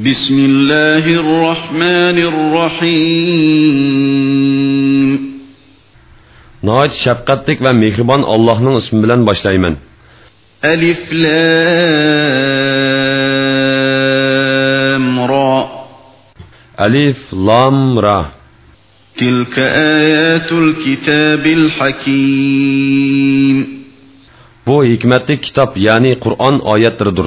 بسم الله الرحمن الرحيم Nəhayət şəfqətlik və mehriban Allah'ın ismi bilan başlayman. ألف لام را Alif, Lam, Ra. تلك آيات الكتاب الحكيم Bu hikmetli kitap yani Kur'an ayetleridir.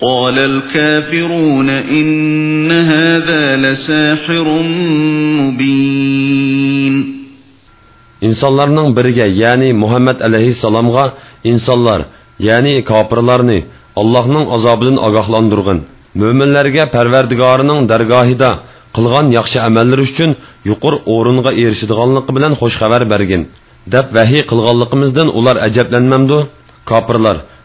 قال الكافرون إن هذا لساحر مبين İnsanlarning biriga ya'ni Muhammad alayhissalomga insonlar ya'ni kofirlarni Allohning azobidan ogohlantirgin. Mo'minlarga Parvardigorining dargohida qilgan yaxshi amallari uchun yuqur o'ringa erishadiganligi bilan xush xabar bergin. deb vahiy qilganligimizdan ular ajablanmamdu. Kofirlar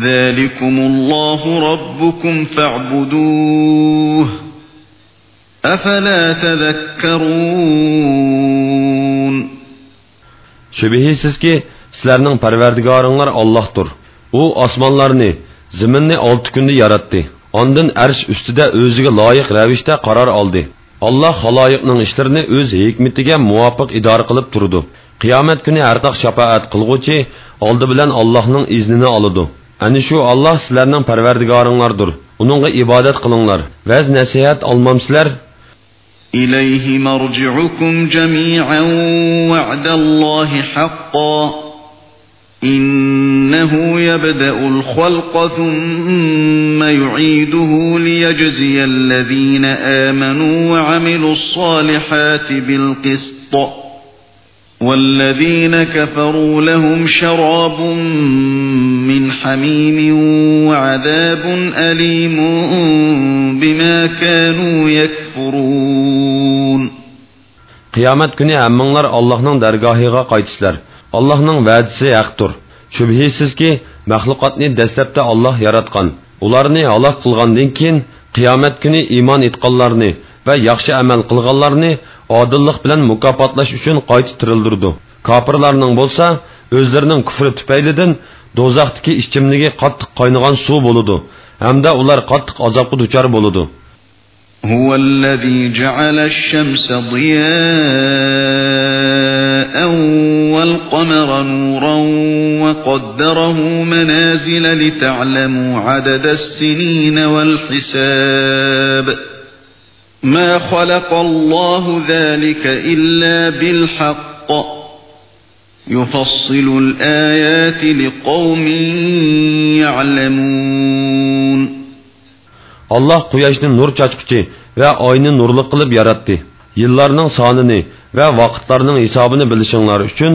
ذلكم الله ربكم فاعبدوه أفلا تذكرون Şübihisiz ki sizlarning parvardigoringlar Allohdir. U osmonlarni, zaminni 6 kunda yaratdi. Ondan arsh ustida o'ziga loyiq ravishda qaror oldi. Alloh haloyiqning ishlarini o'z hikmatiga muvofiq idora qilib turdi. Qiyomat kuni har taq shafaat qilguvchi oldi bilan Allohning iznini oladi. Ani shu Alloh sizlarning parvardigoringlardir. Uningga ibodat qilinglar. Vaz nasihat olmamsizlar? إليه مرجعكم جميعا وعد الله حقا إنه يبدأ الخلق ثم يعيده ليجزي الذين آمنوا وعملوا الصالحات بالقسط والذين كفروا لهم شراب من حميم وعذاب أليم بما كانوا يكفرون Qiyomat kuni hammanglar Allohning dargohiga qaytisizlar. Allohning va'dasi haqdir. Shubhisizki, mahluqotni dastlabda Alloh yaratgan. Ularni halok qilgandan keyin qiyomat kuni iymon etganlarni va yaxshi amal qilganlarni odillik bilan mukofotlash uchun qayta tirildirdi. Kofirlarning bo'lsa, o'zlarining kufri tufaylidan do'zaxdagi ichimligi qattiq qaynagan suv bo'ladi hamda ular qattiq azobga duchor bo'ladi. هو الذي جعل الشمس ضياء والقمر نورا وقدره منازل لتعلموا عدد السنين والحساب ما خلق الله ذلك إلا بالحق يفصل الآيات لقوم يعلمون Allah quyoshni nur chachquchi va oyni nurli qilib yaratdi. Yillarning sonini va vaqtlarning hisobini bilishinglar uchun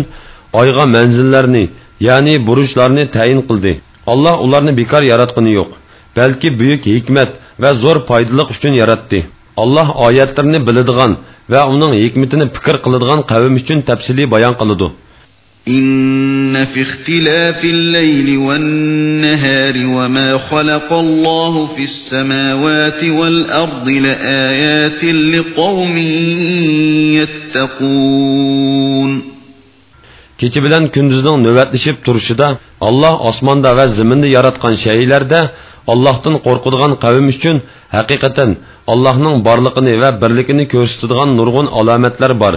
oyga manzillarni, ya'ni burujlarni tayin qildi. Allah ularni bekor yaratgani yo'q, balki buyuk hikmat va zo'r foydaliq uchun yaratdi. Allah oyatlarini biladigan va uning hikmatini fikr qiladigan qavm uchun tafsiliy bayon qiladi. إن في اختلاف الليل والنهار وما خلق الله في السماوات والأرض لآيات لقوم يتقون Kechi bilan kunduzning navbatlashib turishida Alloh osmonda va zaminda yaratgan shaylarda Allohdan qo'rqadigan qavm uchun haqiqatan Allohning borlig'ini va birligini ko'rsatadigan nurg'un alomatlar bor.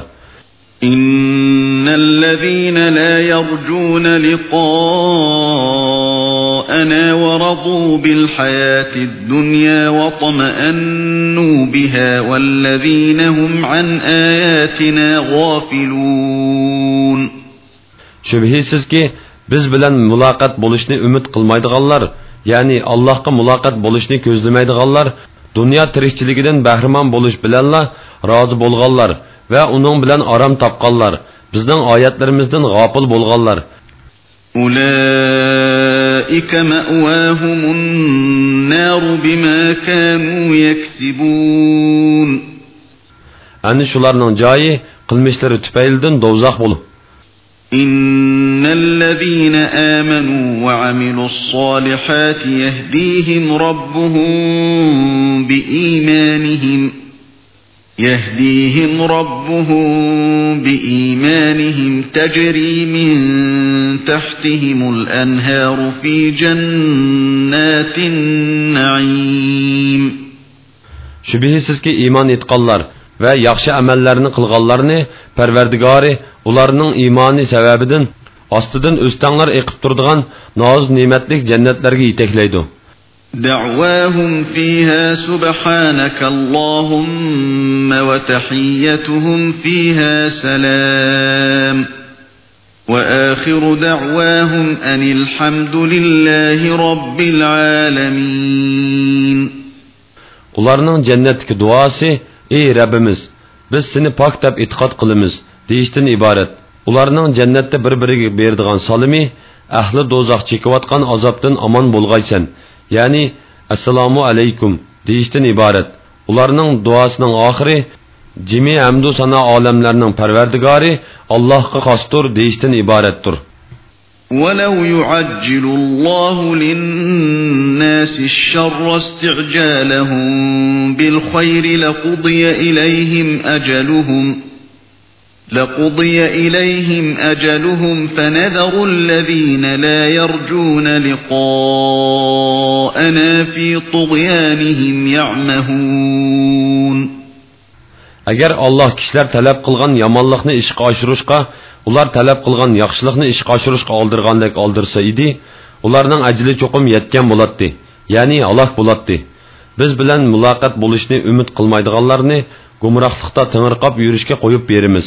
إن الذين لا يرجون لقاء لقاءنا ورضوا بالحياة الدنيا واطمأنوا بها والذين هم عن آياتنا غافلون Şübhisizki biz bilan muloqot bo'lishni umid qilmaydiganlar, ya'ni Allohga muloqot bo'lishni ko'zlamaydiganlar, dunyo tirikchiligidan bahramon bo'lish bilanla rozi bo'lganlar va uning bilan orom topganlar, bizning oyatlarimizdan g'ofil bo'lganlar. أولئك مأواهم النار بما كانوا يكسبون Ani shularning joyi qilmishlari tufaylidan do'zax bo'lib إن الذين آمنوا وعملوا الصالحات يهديهم ربهم بإيمانهم يهديهم ربهم بإيمانهم تجري من تحتهم الأنهار في جنات النعيم Şübihsizki iman etqanlar va yaxshi amallarni qilganlarni Parvardigori ularning iymoni sababidan ostidan o'stanglar eqib turadigan noz ne'matlik jannatlarga yetaklaydi. دعواهم فيها سبحانك اللهم وتحيتهم فيها سلام وآخر دعواهم أن الحمد لله رب العالمين Ularning jannatdagi duosi ey Rabbimiz biz seni pok deb e'tiqod qilamiz deyishdan iborat. Ularning jannatda bir-biriga beradigan salimi ahli do'zax chekayotgan azobdan omon bo'lg'aysan. Ya'ni assalomu alaykum deyishdan iborat. Ularning duosining oxiri jimi hamdu sana olamlarning parvardigori Allohga xosdir deyishdan iboratdir. ولو يعجل الله للناس الشر استعجالهم بالخير لقضي إليهم أجلهم لقضي إليهم أجلهم فنذر الذين لا يرجون لقاءنا في طغيانهم يعمهون agar alloh kishilar talab qilgan yomonlikni ishga oshirishga ular talab qilgan yaxshilikni ishga oshirishga oldirgandek oldirsa edi ularning ajli cho'qim yetgan bo'ladi ya'ni halok bo'ladi biz bilan muloqot bo'lishni umid qilmaydiganlarni gumrohlikda tingirqab yurishga qo'yib beramiz.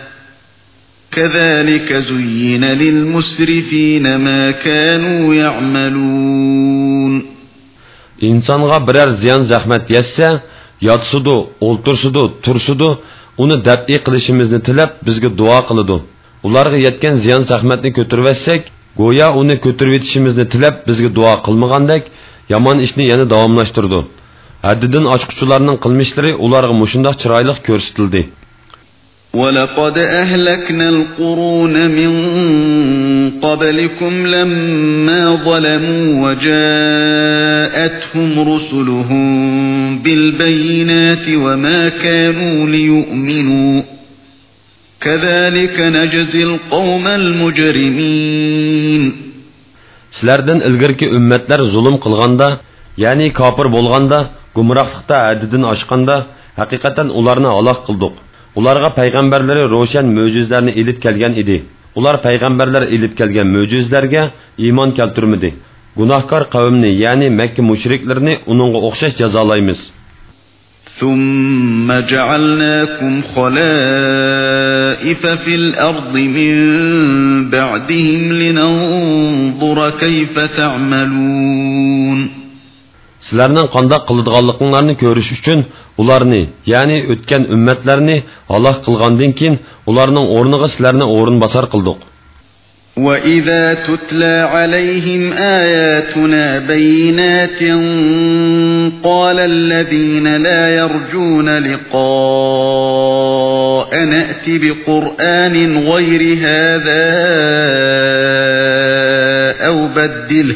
كذلك زين للمسرفين ما كانوا يعملون insonga biror ziyon zahmat yetsa yotsudu o'ltirsudu tursudu uni dabiy qilishimizni tilab bizga duo qiladi ularga yetgan ziyon zahmatni ko'tarvatsak go'yo uni ko'tarib yetishimizni tilab bizga duo qilmagandek yomon ishni yana davomlashtirdi haddidan oshquchilarning qilmishlari ularga mushundoq chiroyli ko'rsatildi ولقد أهلكنا القرون من قبلكم لما ظلموا وجاءتهم رسلهم بالبينات وما كانوا ليؤمنوا كذلك نجزي القوم المجرمين سلردن الغركي أمتلر ظلم قلغاندا يعني كابر بولغاندا قمرخصقتا عددن أشقاندا حقيقة أولارنا الله قلدوق. Ularga payg'ambarlari ro'shan mo'jizlarni ilib kelgan edi ular payg'ambarlar ilib kelgan mo'jizlarga iymon keltirmadi gunohkor qavmni ya'ni makka mushriklarini uningga o'xshash jazolaymiz ثم جعلناكم خلائف في الأرض من بعدهم لننظر كيف تعملون sizlarning qandoq qiladiganliklaringlarni ko'rish uchun ularni ya'ni o'tgan ummatlarni halok qilgandan keyin ularning o'rniga sizlarni o'rin bosar qildik وَإِذَا تُتْلَى عَلَيْهِمْ آيَاتُنَا بَيِّنَاتٍ قَالَ الَّذِينَ لَا يَرْجُونَ لِقَاءَنَا ائْتِ بِقُرْآنٍ غَيْرِ هَذَا أَوْ بَدِّلْهُ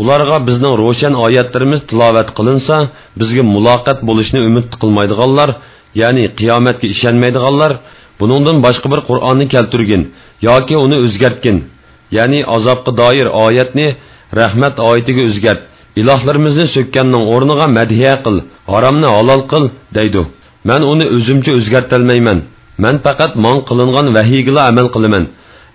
ularga bizning ro'shan oyatlarimiz tilovat qilinsa bizga muloqot bo'lishni umid qilmaydiganlar ya'ni qiyomatga ishonmaydiganlar buningdan boshqa bir qur'onni kelturgin yoki uni o'zgartgin ya'ni azobga doir oyatni rahmat oyatiga o'zgart ilohlarimizni so'kkanning o'rniga madhiya qil haromni halol qil deydi man uni o'zimcha o'zgartolmayman man faqat mon qilingan vahiygila amal qilaman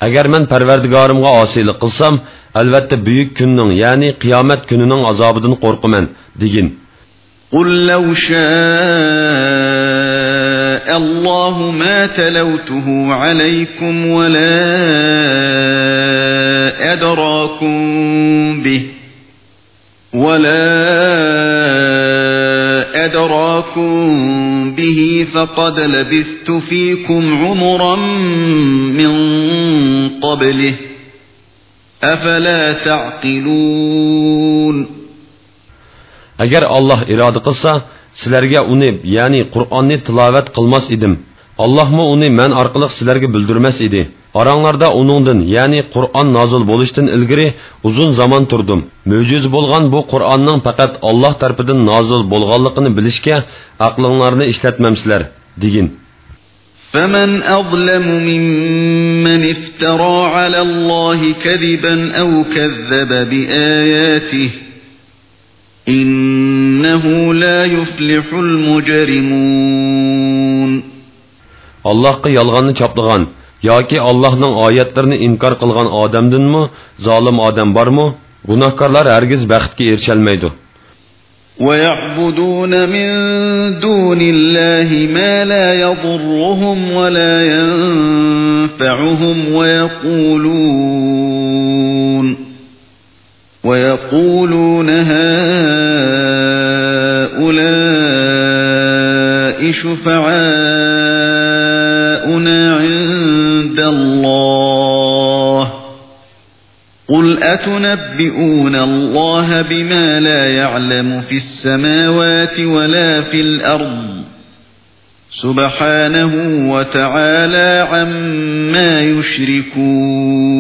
agar man parvardigorimga osiylik qilsam albatta buyuk kunning ya'ni qiyomat kunining azobidan qo'rqaman degin قل لو شاء الله ما تلوته عليكم ولا أدراكم به ولا أدراكم به فقد لبثت فيكم عمرا من قبله أفلا تعقلون agar olloh iroda qilsa sizlarga uni ya'ni qur'onni tilovat qilmas edim allohmi uni man orqali sizlarga bildirmas edi oranglarda uningdan ya'ni qur'on nozil bo'lishdan ilgari uzun zamon turdim mo'jiz bo'lgan bu qur'onning faqat olloh tarafidan nozil bo'lganligini bilishga aqlinglarni ishlatmamsizlar degin فمن أظلم ممن افترى على الله كذبا أو كذب بآياته إنه لا يفلح المجرمون allohga yolg'onni choplagan yoki allohning oyatlarini inkor qilgan odamdinmi zolim odam bormi gunohkorlar hargiz baxtga erisholmaydi ويعبدون من دون الله ما لا يضرهم ولا ينفعهم ويقولون ويقولون هؤلاء شفعاؤنا عند الله قل أتنبئون الله بما لا يعلم في السماوات ولا في الأرض سبحانه وتعالى عما يشركون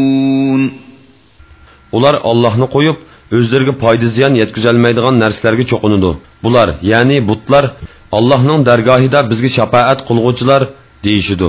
ular ollohni qo'yib o'zlariga foyda ziyon yetkazolmaydigan narsalarga cho'qinadi bular ya'ni butlar allohning dargohida bizga shafoat qilg'uvchilar deyishidi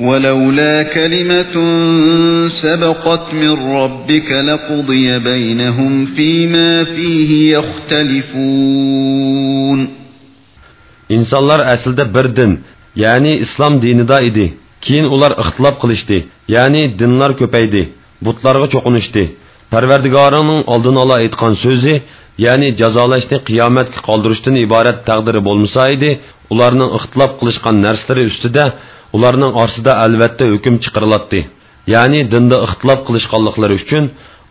ولولا كلمة سبقت من ربك لقضي بينهم فيما فيه يختلفون insonlar aslida bir din ya'ni islom dinida edi keyin ular ixtilof qilishdi ya'ni dinlar ko'paydi butlarga cho'qinishdi parvardigorining oldin ola aytgan so'zi ya'ni jazolashni qiyomatga qoldirishdan iborat taqdiri bo'lmasa edi ularning ixtilof qilishgan narsalari ustida ularning orasida albatta hukm chiqariladi ya'ni dinda ixtilof qilishganliklari uchun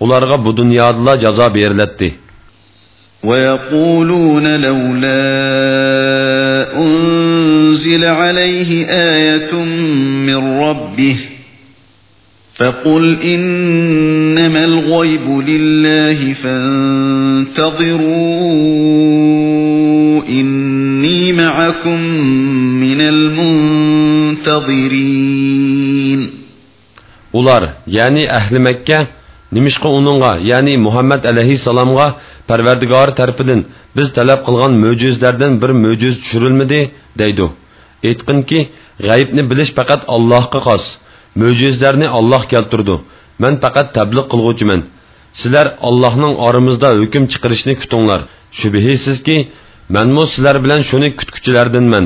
ularga bu dunyodala jazo beriladi ويقولون لولا أنزل عليه آية من ربه فقل إنما الغيب لله فانتظروا إني معكم من المنتظرين ular ya'ni ahli makka nimishqa uningga ya'ni muhammad alayhissalomga parvardigori tarafidan biz talab qilgan mo'jizlardan bir mo'jiz tushirilmidi deydi aytqinki g'aybni bilish faqat allohga xos mo'jizlarni olloh keltirdi man faqat tabliq qilg'uvchiman sizlar allohning oramizda hukm chiqarishni kutinglar shubhisizki manmu sizlar bilan shuni kutguchilardanman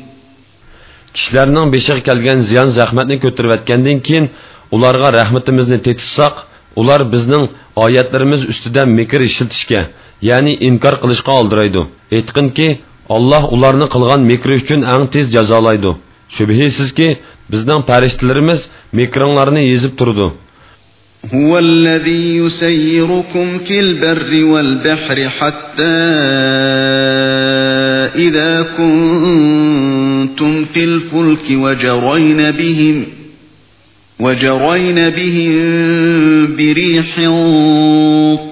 kishilarning beshiga kelgan ziyon zahmatni ko'tarayotgandan keyin ularga rahmatimizni tetishsaq ular bizning oyatlarimiz ustida mekr ishlatishga ya'ni inkor qilishga oldiraydi aytqinki olloh ularni qilgan mekri uchun ang tez jazolaydi shubhisizki bizning farishtalarimiz mekringlarni yezib turdi هو الذي يسيركم في البر والبحر حتى إذا كنتم في الفلك وجرين بهم وجرين بهم بريح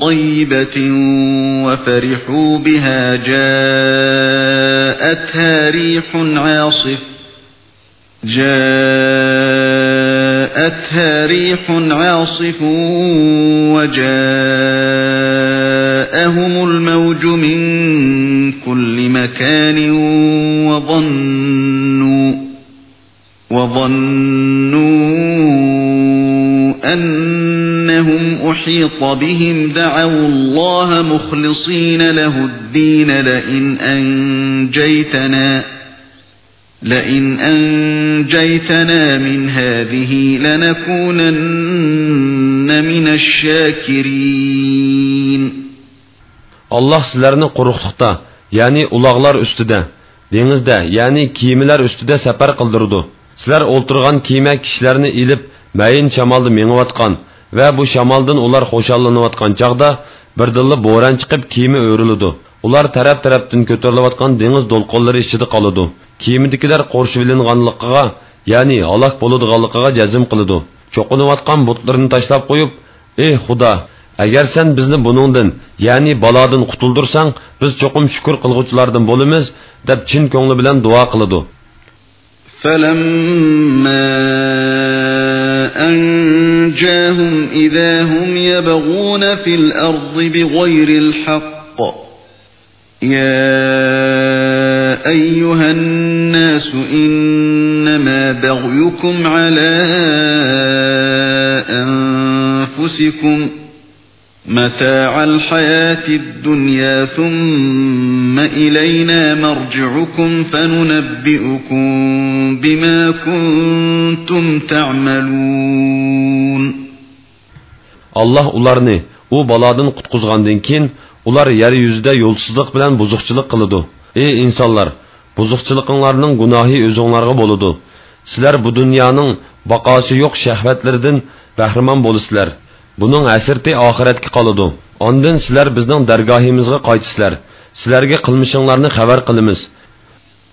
طيبة وفرحوا بها جاءتها ريح عاصف جاءتها ريح عاصف وجاءهم الموج من مكان وظنوا وظنوا أنهم أحيط بهم دعوا الله مخلصين له الدين لئن أنجيتنا لئن أنجيتنا من هذه لنكونن من الشاكرين. Allah sizlarni quruqliqda, ya'ni uloqlar ustida, dengizda, ya'ni kiyimlar ustida safar qildirdi. Sizlar o'ltirgan kiyima kishilarni ilib, mayin shamolda mengayotgan va bu shamoldan ular xo'shallanayotgan chaqda birdilla bo'ron chiqib kiyimi o'riladi. Ular taraf-tarafdan ko'tarilayotgan dengiz to'lqinlari ichida qoladi. Kiyimidagilar qo'rshivilinganligiga, ya'ni halok bo'ladiganligiga jazm qiladi. Cho'qinayotgan butlarni tashlab qo'yib, "Ey Xudo, agar sen bizni buningdan, ya'ni balodan qutuldirsang, biz cho'qim shukr qilguvchilardan bo'lamiz" deb chin ko'ngli bilan duo qiladi. فَلَمَّا أَنْجَاهُمْ إِذَا هُمْ يَبْغُونَ فِي الْأَرْضِ بِغَيْرِ الْحَقِّ يَا أَيُّهَا النَّاسُ إِنَّمَا بَغْيُكُمْ عَلَى أَنفُسِكُمْ مَتَاعَ الْحَيَاةِ الدُّنْيَا ثُمَّ إِلَيْنَا مَرْجِعُكُمْ فَنُنَبِّئُكُم بِمَا كُنتُمْ تَعْمَلُونَ Allah ularni u balodan qutqizgandan keyin ular yer yuzida yo'lsizlik bilan buzuqchilik qiladi. Ey insonlar, buzuqchiliginglarning gunohi o'zinglarga bo'ladi. Sizlar bu dunyoning baqosi yo'q shahvatlaridan bahramon bo'lisizlar. Buning asirti oxiratga qoladi. Ondan sizlar bizning dargohimizga qaytisizlar. Sizlarga qilmishinglarni xabar qilamiz.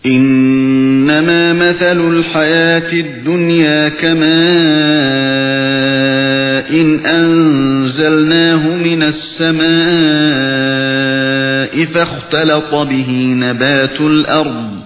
إنما مثل الحياة الدنيا كماء إن أنزلناه من السماء فاختلط به نبات الأرض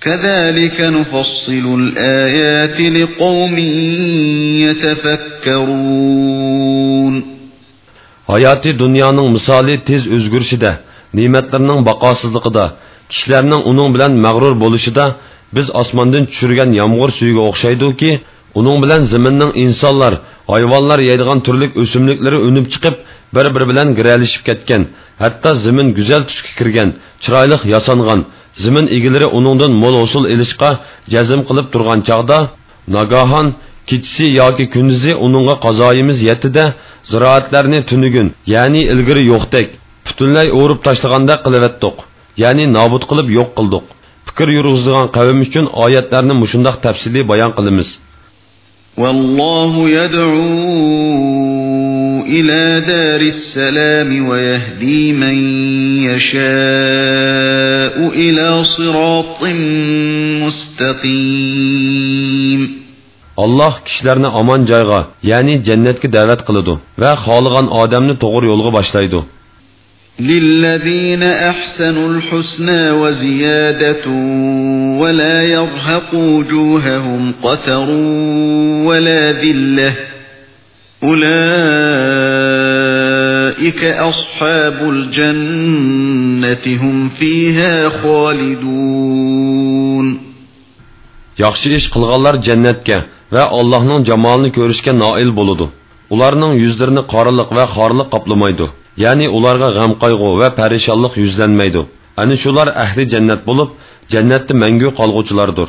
كذلك نفصل الآيات لقوم يتفكرون Hayati dunyoning misoli tez o'zgarishida, ne'matlarning baqosizligida, kishilarning uning bilan mag'rur bo'lishida, biz osmondan tushirgan yomg'ir suyiga o'xshayduki uning bilan zaminning insonlar hayvonlar yeydigan turli o'simliklari unib chiqib bir biri bilan giralishib ketgan hatto zamin go'zal tusga kirgan chiroyli yasangan zamin egalari uningdan mo'l hosil ilishqa jazm qilib turgan chog'da nagahon kechisi yoki kunduzi uningga qazoyimiz yetida ziroatlarni tunugun ya'ni ilgari yo'qdek butunlay o'rib tashlaganda qilivetdiq ya'ni nobud qilib yo'q qildik fikr yurg'izgan qavm uchun oyatlarni mushundoq tafsiliy bayon qilamiz والله يدعو إلى دار السلام ويهدي من يشاء إلى صراط مستقيم alloh kishilarni omon joyga ya'ni jannatga da'vat qiladi va xohlagan odamni to'g'ri yo'lga boshlaydi للذين أحسنوا الحسنى وزيادة ولا يرهق وجوههم قتر ولا ذلة أولئك أصحاب الجنة هم فيها خالدون yaxshi ish qilganlar jannatga va allohning jamolini ko'rishga noil bo'ladi ularning yuzlarini qoriliq va xorliq qoplamaydi ya'ni ularga g'am qayg'u va parishonlik yuzlanmaydi ana shular ahli jannat bo'lib jannatda mangu qolg'uvchilardir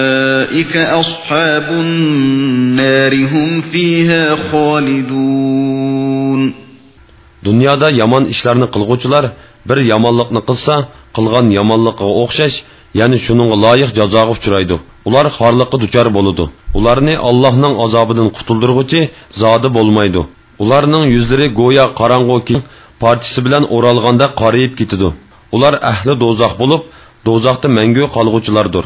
أصحاب النار هم فيها خالدون dunyoda yomon ishlarni qilg'uvchilar bir yomonlikni qilsa qilgan yomonliqqa o'xshash ya'ni shuninga loyiq jazoga uchraydi ular xorliqqa duchor bo'ladi ularni allohning azobidan qutuldirg'uchi zodi bo'lmaydi ularning yuzlari go'yo qorong'u parchasi bilan o'ralganda qorayib ketadi ular ahli do'zax bo'lib do'zaxda mangu qolg'uvchilardir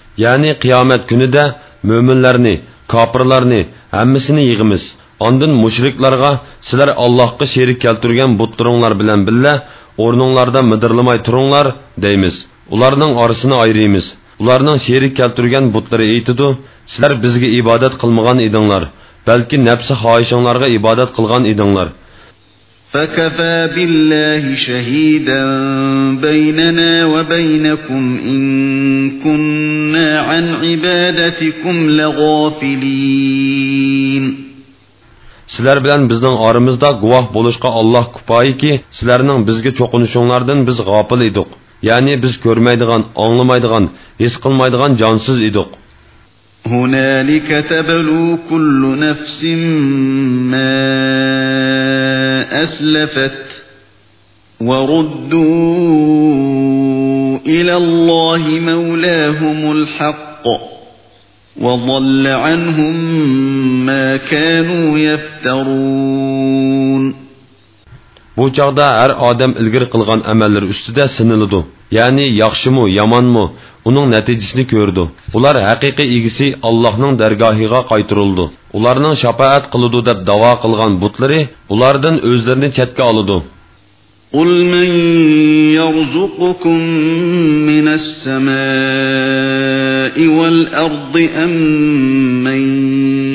ya'ni qiyomat kunida mo'minlarni kofirlarni hammasini yig'imiz. Ondin mushriklarga sizlar allohga sherik keltirgan butlaringlar bilan billa o'rninglarda midirlamay turinglar deymiz. Ularning orasini ayraymiz ularning sherik keltirgan butlari aytidi sizlar bizga ibodat qilmagan edinglar balki nafsi xohishinglarga ibodat qilgan edinglar. فكفى بالله شهيدا بيننا وبينكم إن كنا عن عبادتكم لغافلين sizlar bilan bizning oramizda guvoh bo'lishga olloh kifoyiki sizlarning bizga cho'qinishinglardan biz g'ofil edik ya'ni biz ko'rmaydigan anglamaydigan his qilmaydigan jonsiz edik هنالك تبلو كل نفس ما أسلفت وردوا إلى الله مولاهم الحق وضل عنهم ما كانوا يفترون bu chog'da har odam ilgari qilgan amallari ustida siniladi ya'ni yaxshimi yomonmi uning natijasini ko'rdi ular haqiqiy egisi allohning dargohiga qaytirildi ularning shafoat qiludi deb davo qilgan butlari ulardan o'zlarini chetga oladi قل من يرزقكم من السماء والأرض أم من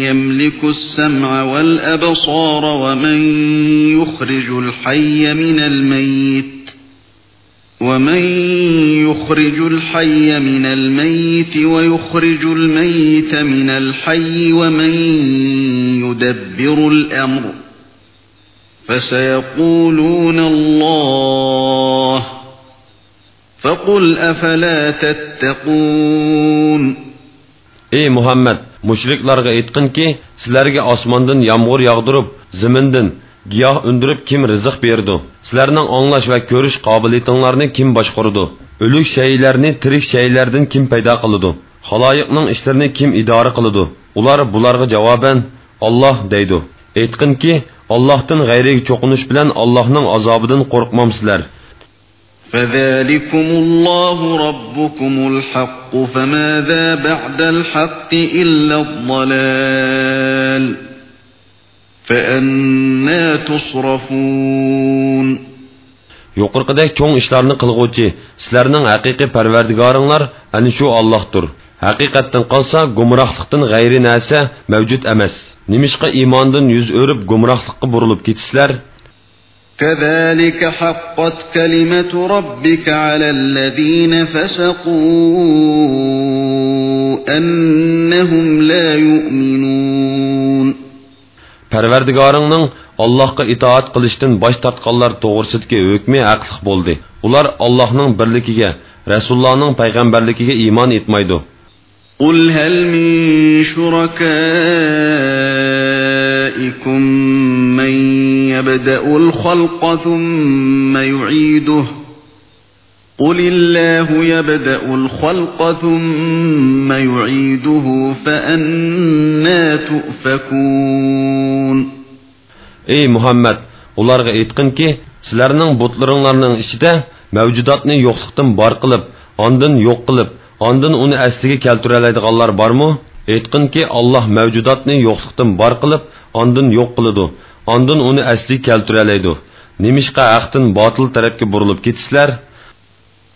يملك السمع والأبصار ومن يخرج الحي من الميت ومن يخرج الحي من الميت ويخرج الميت من الحي ومن يدبر الأمر فسيقولون الله فقل أفلا تتقون ey muhammad mushriklarga aytqinki sizlarga osmondan yomg'ir yog'dirib zimindan giyoh undirib kim rizq berdi sizlarning anglash va ko'rish qobiliyatinglarni kim boshqardi o'lik shaylarni tirik shaylardan kim paydo qiladi haloyiqning ishlarini kim idora qiladi ular bularga javoban olloh deydi aytqinki ollohdan g'ayriga cho'qinish bilan allohning azobidan qo'rqmamsizlar فذلكم الله ربكم الحق فماذا بعد الحق إلا الضلال فأنا تصرفون yuqorqidek cho'ng ishlarni qilg'uvchi sizlarning haqiqiy parvardigoringlar ana shu ollohdir haqiqatdan qolsa gumrohlikdan g'ayri narsa mavjud emas nimishqa iymondan yuz o'rib gumrohlikqa burilib ketisizlar كذلك حقت كلمة ربك على الذين فسقوا أنهم لا يؤمنون Parvardigoringning Allohga itoat qilishdan bosh tortganlar to'g'risidagi hukmi haqliq bo'ldi. Ular Allohning birligiga, Rasulullohning payg'ambarligiga iymon etmaydi. قل هل من شركائكم من يبدأ الخلق ثم يعيده قل الله يبدأ الخلق ثم يعيده فأنا تؤفكون Ey Muhammad, ularga aytqinki, sizlarning butlaringlarning ichida mavjudotni yo'qlikdan bor qilib, ondan yo'q qilib, ondan uni asliga keltira oladiganlar bormi aytqinki olloh mavjudotni yo'qlikdan bor qilib ondan yo'q qiladi ondan uni asliga keltira oladi nimishqa haqdan botil tarafga burilib ketisizlar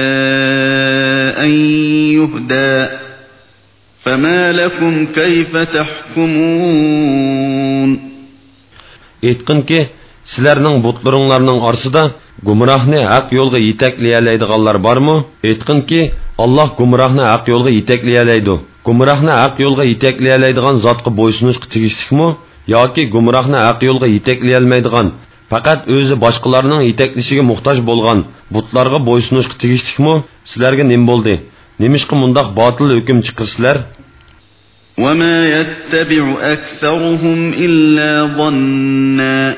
أن يهدى فما لكم كيف تحكمون aytqinki sizlarning butlaringlarning orasida gumrohni haq yo'lga yetaklayoladiganlar bormi aytqinki olloh gumrohni haq yo'lga yetaklayoladi gumrohni haq yo'lga yetaklayoladigan zotga bo'ysunishga tegishlikmi yoki gumrohni haq yo'lga yetaklayolmaydigan faqat o'zi boshqalarning yetaklashiga muhtoj bo'lgan butlarga bo'ysunishga tegishlikmi sizlarga nim bo'ldi nimishqa mundoq botil hukm chiqirsizlar وما يتبع أكثرهم إلا ظنّا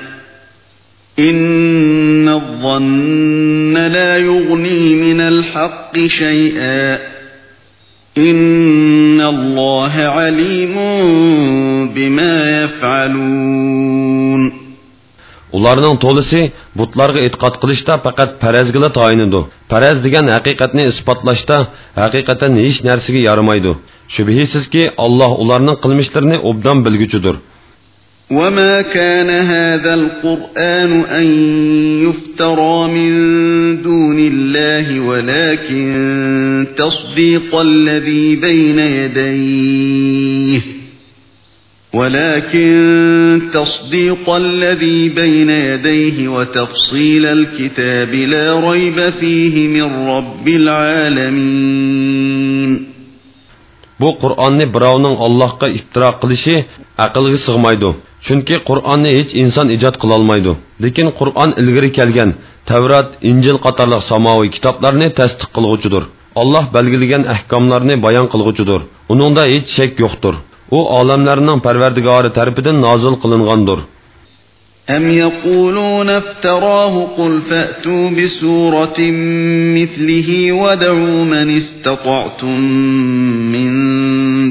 إن الظن لا يغني من الحق شيئا إن الله عليم بما يفعلون Ularning to'lisi butlarga e'tiqod qilishda faqat farazgila tayinidu. Faraz degan haqiqatni isbotlashda haqiqatan hech narsaga yaramaydi. Shubhisizki Alloh ularning qilmishlarini obdan bilguchidir. وما كان هذا القرآن أن يفترى من دون الله ولكن تصديق الذي بين يديه ولكن تصديق الذي بين يديه وتفصيل الكتاب لا ريب فيه من رب العالمين Bu Qur'onni birovning Allohga iftiro qilishi aqlga sig'maydi. chunki qur'onni hech inson ijod qilolmaydi lekin qur'on ilgari kelgan tavrat injil qatorliq samoviy kitoblarni tasdiq qilg'uchidir alloh belgilagan ahkomlarni bayon qilg'uchidir uningda hech shak yo'qdir u olamlarning parvardigori tarafidan nozil qilingandir أم يقولون افتراه قل فأتوا بسورة مثله ودعوا من استطعتم من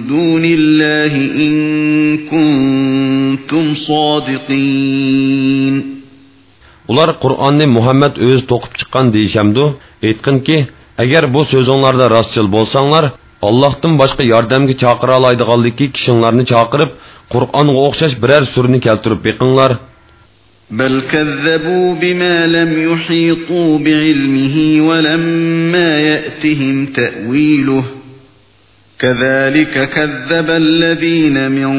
دون الله إن كنتم صادقين Ular Qur'onni Muhammad o'zi to'qib chiqqan deyishamdu. Aytqinki, agar bu so'zinglarda rostchil bo'lsanglar, Allohdan boshqa yordamga chaqira oladiganligi kishinglarni chaqirib, Qur'onga o'xshash biror surni keltirib beqinglar. بل كذبوا بما لم يحيطوا بعلمه ولما يأتهم تأويله كذلك كذب الذين من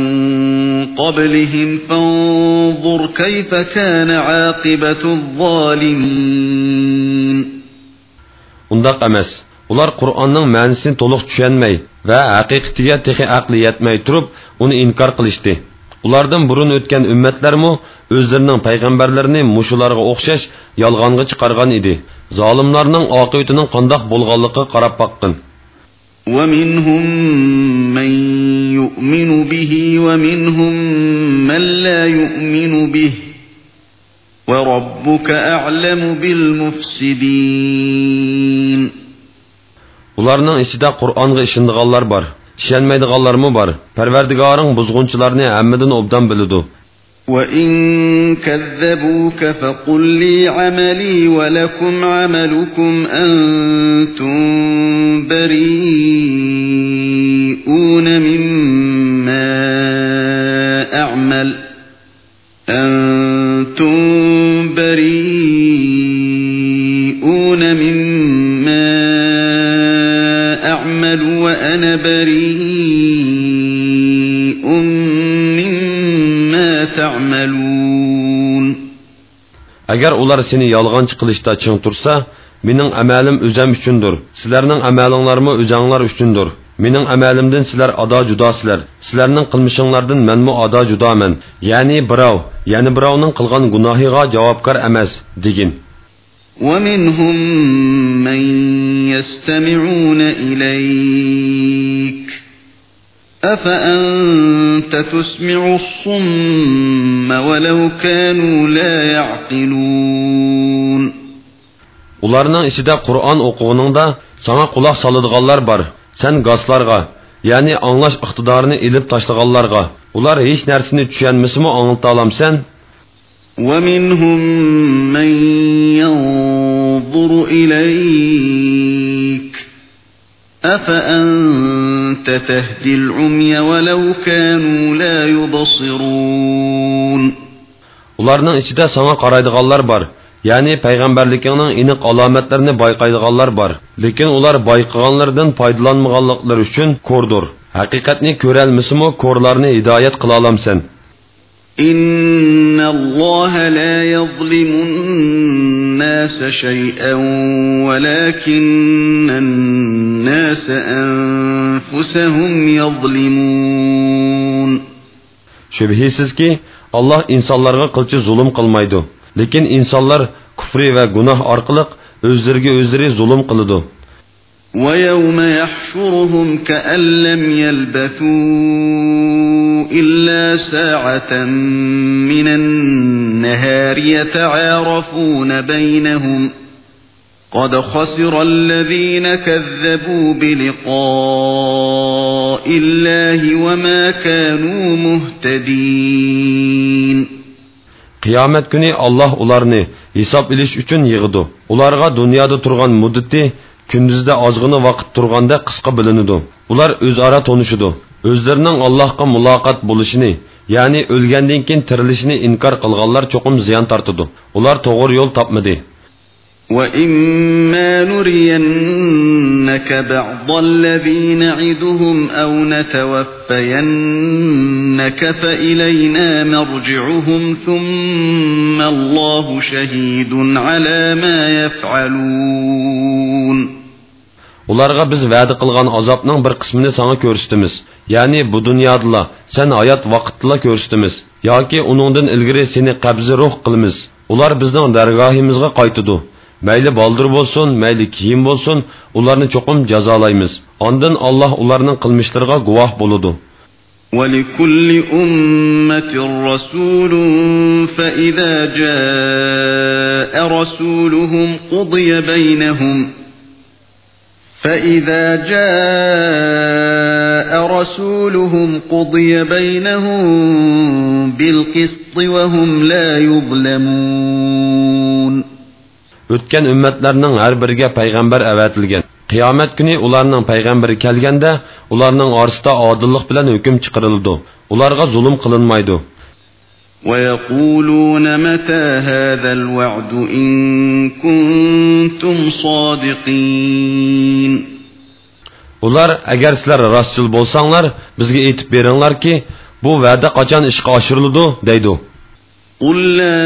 قبلهم فانظر كيف كان عاقبة الظالمين Undaq emas. Ular Qur'onning ma'nosini to'liq tushunmay va haqiqatiga texi aqli yetmay turib, uni inkor qilishdi. Ulardan burun o'tgan ummatlarmi o'zlarining payg'ambarlarini mushularga o'xshash yolg'onga chiqargan edi. Zolimlarning oqibatining qandoq bo'lganligiga qarab boqqin. ومنهم من يؤمن به ومنهم من لا يؤمن به وربك أعلم بالمفسدين Ularning ichida Qur'onga ishonadiganlar bor, ishonmaydiganlarmi bor. Parvardigoring buzg'unchilarni hammadan obdan biladi. وَإِن كَذَّبُوكَ فَقُل لِّي عَمَلِي وَلَكُمْ عَمَلُكُمْ أَنتُم بَرِيئُونَ مِمَّا أَعْمَلُ أَنتُم agar ular seni yolg'onchi qilishda ching tursa mening amalim o'zam uchundir sizlarning amalinglarmi o'zanglar uchundir mening amalimdan sizlar ado judosizlar sizlarning qilmishinglardan manmu ado judoman ya'ni birov yana birovning qilgan gunohiga javobgar emas degin ومنهم من يستمعون إليك أفأنت تسمع الصم ولو كانوا لا يعقلون ularning ichida qur'on o'qig'iningda sana quloq soladiganlar bor sen goslarga ya'ni anglash iqtidorini ilib tashlaganlarga ular hech narsani tushunmasimi anglata olamsan ومنهم من ينظر إليك أفأنت تهدي العمي ولو كانوا لا يبصرون ularning ichida sana qaraydiganlar bor ya'ni payg'ambarlikingning aniq alomatlarini bayqaydiganlar bor lekin ular bayqaganlardan foydalanmaganliklari uchun ko'rdir haqiqatni ko'rolmasimi ko'rlarni hidoyat qila olamsan إن الله لا يظلم الناس شيئا ولكن الناس أنفسهم يظلمون shubhisizki alloh insonlarga qilchi zulm qilmaydi lekin insonlar kufri va gunoh orqali o'zlariga o'zlari zulm qiladi ويوم يحشرهم كأن لم يلبثوا إلا ساعة من النهار يتعارفون بينهم قد خسر الذين كذبوا بلقاء الله وما كانوا مهتدين قيامت günü Allah onları hesap ilish üçün yığdı. Onlara dünyada turgan müddəti kunduzda ozg'ina vaqt turganda qisqa bilinadi ular o'zaro tonishidi o'zlarining allohga muloqot bo'lishini ya'ni o'lgandan keyin tirilishini inkor qilganlar cho'qim ziyon tortidi ular to'g'ri yo'l topmadi وَإِمَّا نُرِيَنَّكَ بَعْضَ الَّذِي نَعِدُهُمْ أَوْ نَتَوَفَّيَنَّكَ فَإِلَيْنَا مَرْجِعُهُمْ ثُمَّ اللَّهُ شَهِيدٌ عَلَى مَا يَفْعَلُونَ ularga biz va'da qilgan azobning bir qismini sana ko'rsatamiz ya'ni bu dunyodala sen hayot vaqtida ko'rsatamiz yoki uningdan ilgari seni qabzi ruh qilamiz ular bizning dargohimizga qaytidi mayli boldir bo'lsin mayli kiyim bo'lsin ularni cho'qim jazolaymiz ondan alloh ularning qilmishlariga guvoh bo'ludi وَلِكُلِّ أُمَّةٍ رَّسُولٌ فَإِذَا جَاءَ رَسُولُهُمْ قُضِيَ بَيْنَهُمْ فَإِذَا جَاءَ رَسُولُهُمْ قُضِيَ بَيْنَهُم بِالْقِسْطِ وَهُمْ لَا يُظْلَمُونَ o'tgan ummatlarning har biriga payg'ambar avatilgan qiyomat kuni ularning payg'ambari kelganda ularning orasida odillik bilan hukm chiqarildi ularga zulm qilinmaydi وَيَقُولُونَ مَتَى هَذَا الْوَعْدُ إِن كُنتُمْ صَادِقِينَ ular agar sizlar rostchil bo'lsanglar bizga aytib beringlarki bu va'da qachon ishga oshiriladi deydi قل لا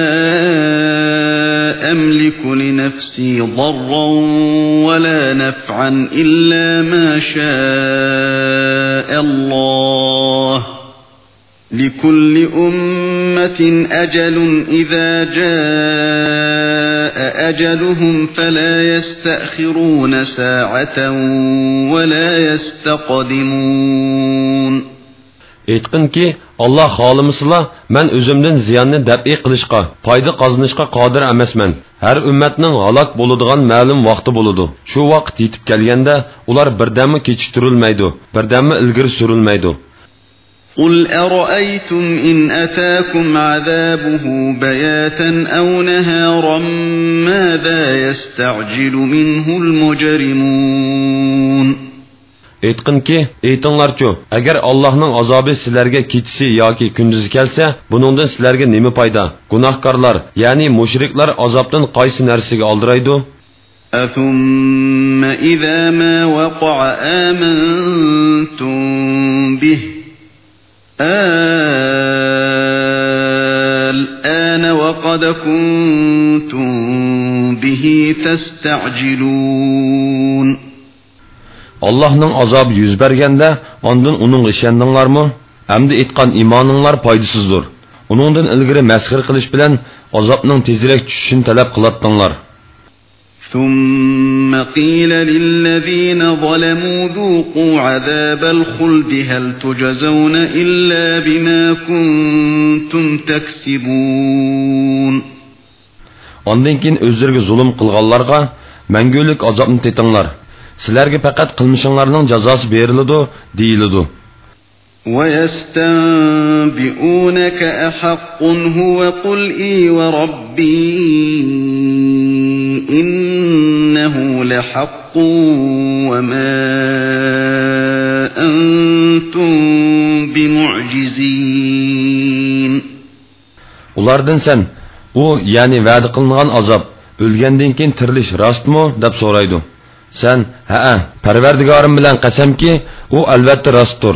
أملك لنفسي ضرا ولا نفعا إلا ما شاء الله لكل أمة أجل إذا جاء أجلهم فلا يستأخرون ساعة ولا يستقدمون aytqinki olloh xohlamasila man o'zimdan ziyonni dabiy qilishga foyda qozonishga qodir emasman har ummatning halok bo'ladigan ma'lum vaqti bo'ladi shu vaqt yetib kelganda ular birdammi kechiktirilmaydi birdammi ilgari surilmaydi قل أرأيتم إن أتاكم عذابه بياتا أو نهارا ماذا يستعجل منه المجرمون aytqinki aytinglarchu agar allohning azobi sizlarga kechisi yoki kunduzi kelsa buningdan sizlarga nima foyda gunohkorlar ya'ni mushriklar azobdan qaysi narsaga oldiraydi أثم إذا ما وقع آمنتم به الآن وقد كنتم به تستعجلون allohning azobi yuz berganda ondan uning ishondinglarmi hamda aytgan iymoninglar foydasizdir uningdan ilgari masxir qilish bilan azobning tezroq tushishini talab qilatdinglar ثم قيل للذين ظلموا ذوقوا عذاب الخلد هل تجزون إلا بما كنتم تكسبون ondan keyin o'zlariga zulm qilganlarga mangulik azobni tetinglar sizlarga faqat qilmishinglarning jazosi beriladi deyiladi ويستنبئونك أحق هو قل إي وربي إنه لحق وما أنتم بمعجزين ulardan sen u ya'ni va'da qilingan azob o'lgandan keyin tirilish rostmi deb so'raydi sen ha parvardigorim bilan qasamki u albatta rostdir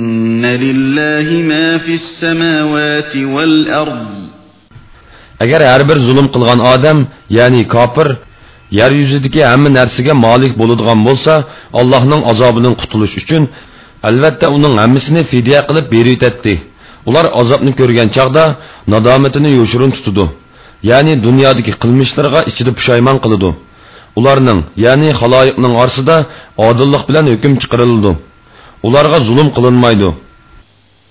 لله ما في السماوات والأرض agar har bir zulm qilgan odam ya'ni kofir yer yuzidagi hamma narsaga molik bo'ladigan bo'lsa allohning azobidan qutulish uchun albatta uning hammasini fidya qilib beritadi ular azobni ko'rgan chog'da nadomatini yoshirin tutadi ya'ni dunyodagi qilmishlariga ichida pushaymon qiladi ularning ya'ni haloyiqning orasida odillik bilan hukm chiqariladi ularga zulm qilinmaydi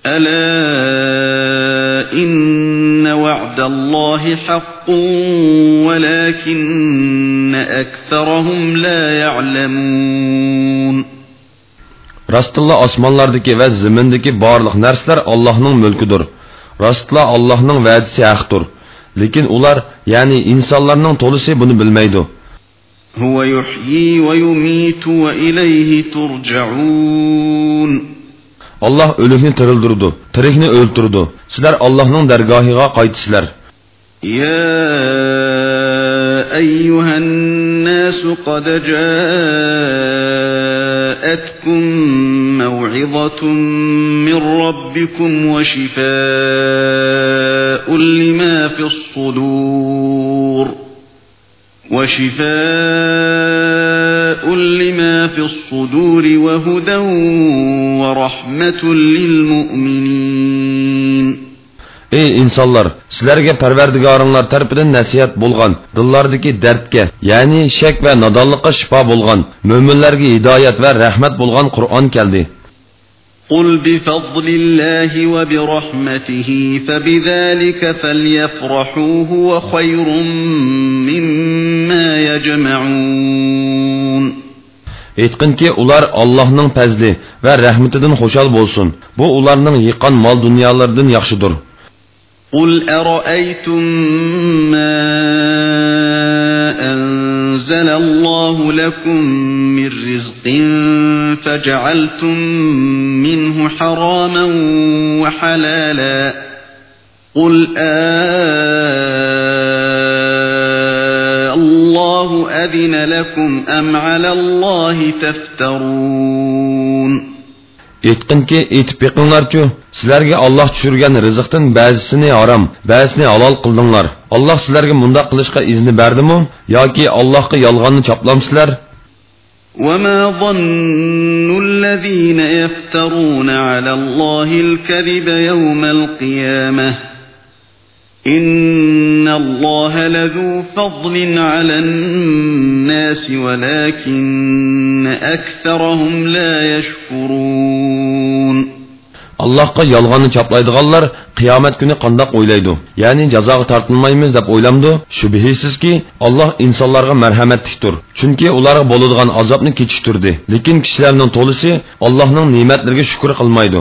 ألا إن وعد الله حق ولكن أكثرهم لا يعلمون rostilla osmonlardagi va zimindagi barliq narsalar allohning mulkidir rostilla allohning va'disi haqdir lekin ular ya'ni insonlarning to'lisi buni bilmaydi هو يحيي ويميت وإليه ترجعون olloh o'likni tirildirdi tirikni o'ltirdi sizlar allohning dargohiga qaytisizlar يا أيها الناس قد جاءتكم موعظة من ربكم وشفاء لما في الصدور وشفاء لما في الصدور وهدى ورحمة للمؤمنين ey insonlar sizlarga parvardigoringlar tarafidan nasihat bo'lgan dillardagi dardga ya'ni shak va nodonlikqa shifo bo'lgan mo'minlarga hidoyat va rahmat bo'lgan qur'on keldi قل بفضل الله وبرحمته فبذلك فليفرحوا هو خير مما يجمعون aytqinki ular allohning fazli va rahmatidan xushal bo'lsin bu ularning yiqqan mol dunyolaridan yaxshidir قل أرأيتم ما أنزل الله لكم من رزق فجعلتم منه حراما وحلالا قل آه الله أذن لكم أم على الله تفترون aytqinki aytib beqinglarchu sizlarga olloh tushirgan rizqdan ba'zisini harom ba'zisini halol qildinglar olloh sizlarga mundoq qilishga izni berdimi yoki allohga yolg'onni choplamsizlar وما ظن الذين يفترون على الله الكذب يوم القيامة إن الله لذو فضل على الناس ولكن أكثرهم لا يشكرون allohga yolg'onni choplaydiganlar qiyomat kuni qandoq o'ylaydi ya'ni jazoga tortilmaymiz deb o'ylamdi shubhisizki alloh insonlarga marhamatlikdir chunki ularga bo'ladigan azobni kechiktirdi lekin kishilarning to'lisi allohning ne'matlariga shukur qilmaydi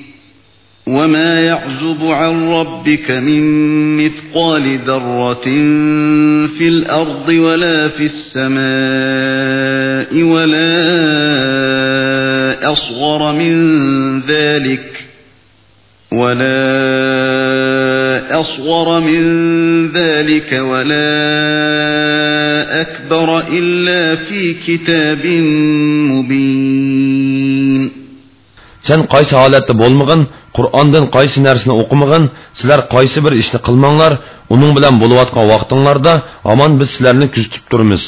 وما يعزب عن ربك من مثقال ذرة في الأرض ولا في السماء ولا أصغر من ذلك ولا أصغر من ذلك ولا أكبر إلا في كتاب مبين sen qaysi holatda bo'lmagan qur'ondan qaysi narsani o'qimagan sizlar qaysi bir ishni qilmanglar uning bilan bo'layotgan vaqtinglarda hamon biz sizlarni kuzatib turibmiz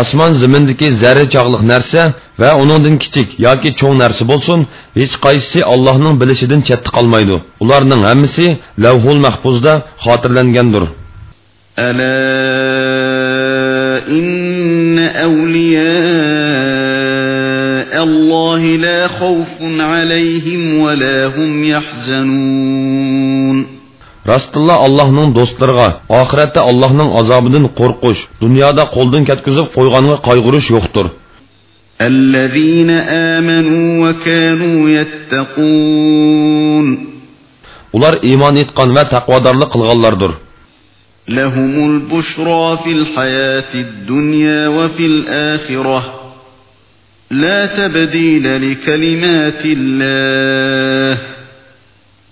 osmon zimindagi zarra chog'liq narsa va uningdan kichik yoki cho'ng narsa bo'lsin hech qaysisi allohning bilishidan chetda qolmaydi ularning hammasi lavhul mahfuzda xotirlangandir ألا إن أولياء الله لا خوف عليهم ولا هم يحزنون rostilla allohning do'stlariga oxiratda allohning azobidan qo'rqish dunyoda qo'ldan ketkizib qo'yg'anga qayg'urish yo'qdir الذين آمنوا وكانوا يتقون ular iymon etgan va taqvodorlik qilganlardir لهم البشرى في الحياة الدنيا وفي الآخرة لا تبديل لكلمات الله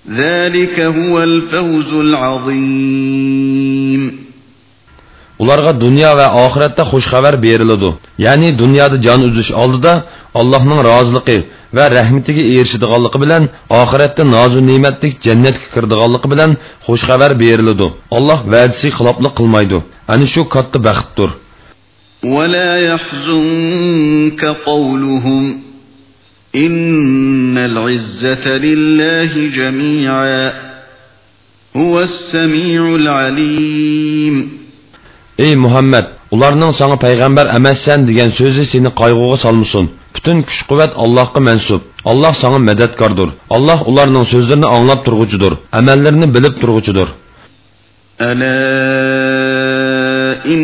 ذلك هو الفوز العظيم ularga dunyo va oxiratda xush xabar beriladi ya'ni dunyoda jon uzish oldida allohning roziligi va rahmatiga erishadiganligi bilan oxiratda nozu ne'matlik jannatga kirdiganligi bilan xush xabar beriladi alloh va'dasi xiloflik qilmaydi ana shu katta baxtdir ولا يحزنك قولهم إن العزة لله جميعا هو السميع العليم ey muhammad ularning sanga payg'ambar emassan degan so'zi seni qayg'uga solmasin butun kuch quvvat allohga mansub alloh sanga madadkordir alloh ularning so'zlarini anglab turg'uchidir amallarini bilib turg'uchidir ألا إن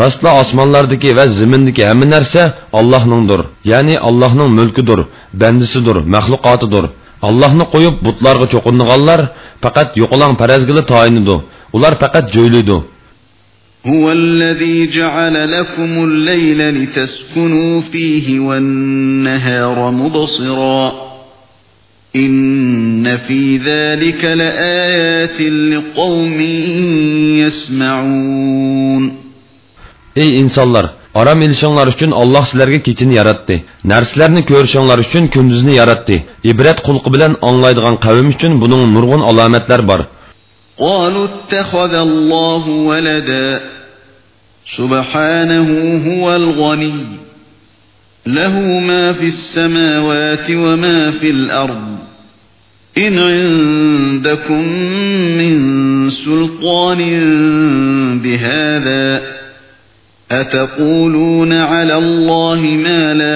rostla osmonlardagi va zimindagi hamma narsa allohningdir ya'ni allohning mulkidir bandisidir maxluqotidir allohni qo'yib butlarga cho'qindiganlar faqat yo'qolang parazgili tayinidi ular faqat jo'ylaydi هو الذي جعل لكم الليل لتسكنوا فيه والنهار مبصرا إن في ذلك لآيات لقوم يسمعون ey insonlar Aram ilishinglar uchun Alloh sizlarga kechini yaratdi. Narsalarni ko'rishinglar uchun kunduzni yaratdi. Ibrat xulqi bilan anglaydigan qavm uchun buning nurg'un alomatlar bor. قالوا اتخذ الله ولدا سبحانه هو الغني له ما في السماوات وما في الأرض إن عندكم من سلطان بهذا اَتَقُولُونَ عَلَى اللّٰهِ مَا لَا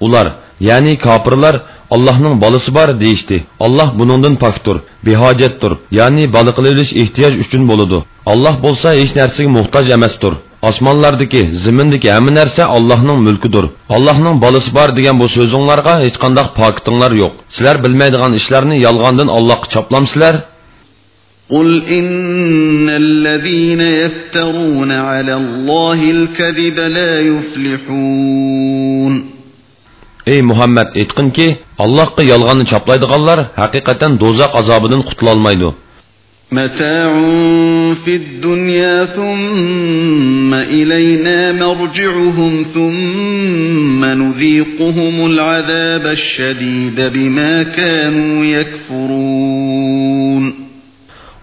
Ular, yani kapırlar, Allah'ın balısı var deyişti. Allah bunundan paktur, bir hacettur. Yani balıklı iliş ihtiyaç üçün boludu. Allah bolsa hiç nersine muhtaç emestur. Osmanlardaki, zimindeki hem nerse Allah'ın mülküdür. Allah'ın balısı var diyen bu sözünlarga hiç kandak pakıtınlar yok. Sizler bilmeydiğin işlerini yalgandın Allah çaplamsiler, قل إن الذين يفترون على الله الكذب لا يفلحون ey muhammad aytqinki allohga yolg'onni choplaydiganlar haqiqatan do'zax azobidan qutulolmaydi. متاع في الدنيا ثم إلينا مرجعهم ثم نذيقهم العذاب الشديد بما كانوا يكفرون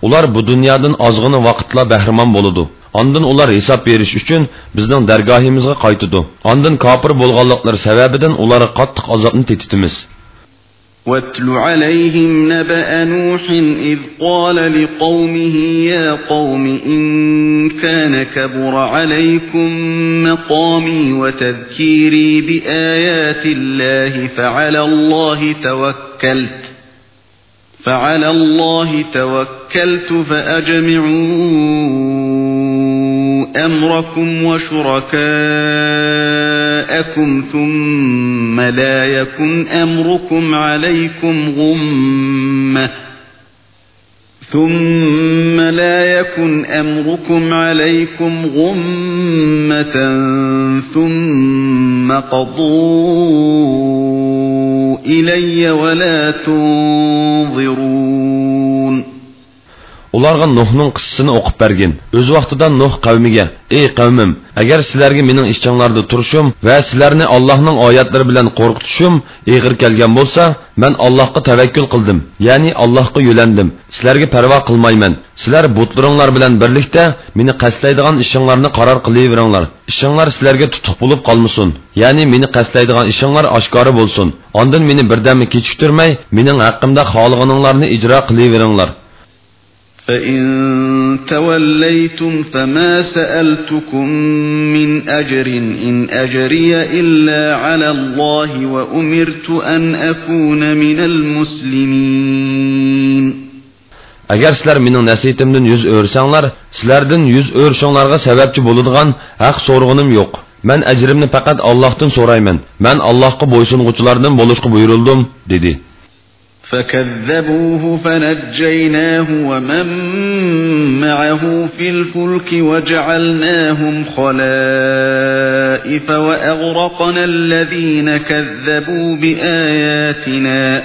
ular bu dunyodan ozg'ini vaqtla bahramon bo'ladi Ondan ular hisob berish uchun bizning dargohimizga qaytidi. Ondan kofir bo'lganliklari sababidan ularga qattiq azobni tetitimiz. واتل عليهم نبأ نوح إذ قال لقومه يا قوم إن كان كبر عليكم مقامي وتذكيري بآيات الله فعلى الله توكلت فعلى الله توكلت فأجمعوا أمركم وشركاءكم ثم لا يكن أمركم عليكم غمة. ثم لا يكن أمركم عليكم غمة ثم قضوا إلي ولا تنظرون ularga nuhning qissasini o'qib bergin. O'z vaqtida nuh qavmiga ey qavmim agar sizlarga mening ishchanglarda turishim va sizlarni allohning oyatlari bilan qo'rqitishim ig'ir kelgan bo'lsa man allohga tavakkul qildim ya'ni allohga yo'landim. Sizlarga parvo qilmayman. Sizlar butlaringlar bilan birlikda meni qasdlaydigan ishinglarni qaror qilaveringlar. İshinglar sizlarga tutuq bo'lib qolmasin ya'ni meni qasdlaydigan ishinglar oshkora bo'lsin. Ondan meni birdamni kechiktirmay mening haqqimda xohlaganinglarni ijro qilaveringlar فإن توليتم فما سألتكم من أجر إن أجري إلا على الله وأمرت أن أكون من المسلمين Agar sizlar mening nasihatimdan yuz o'rsanglar, sizlardan yuz o'rishinglarga sababchi bo'ladigan haq so'rg'inim yo'q. Men ajrimni faqat Allohdan so'rayman. Men Allohga bo'ysung'uvchilardan bo'lishga buyurildim, dedi. فكذبوه فنجيناه ومن معه في الفلك وجعلناهم خلائف وأغرقنا الذين كذبوا بآياتنا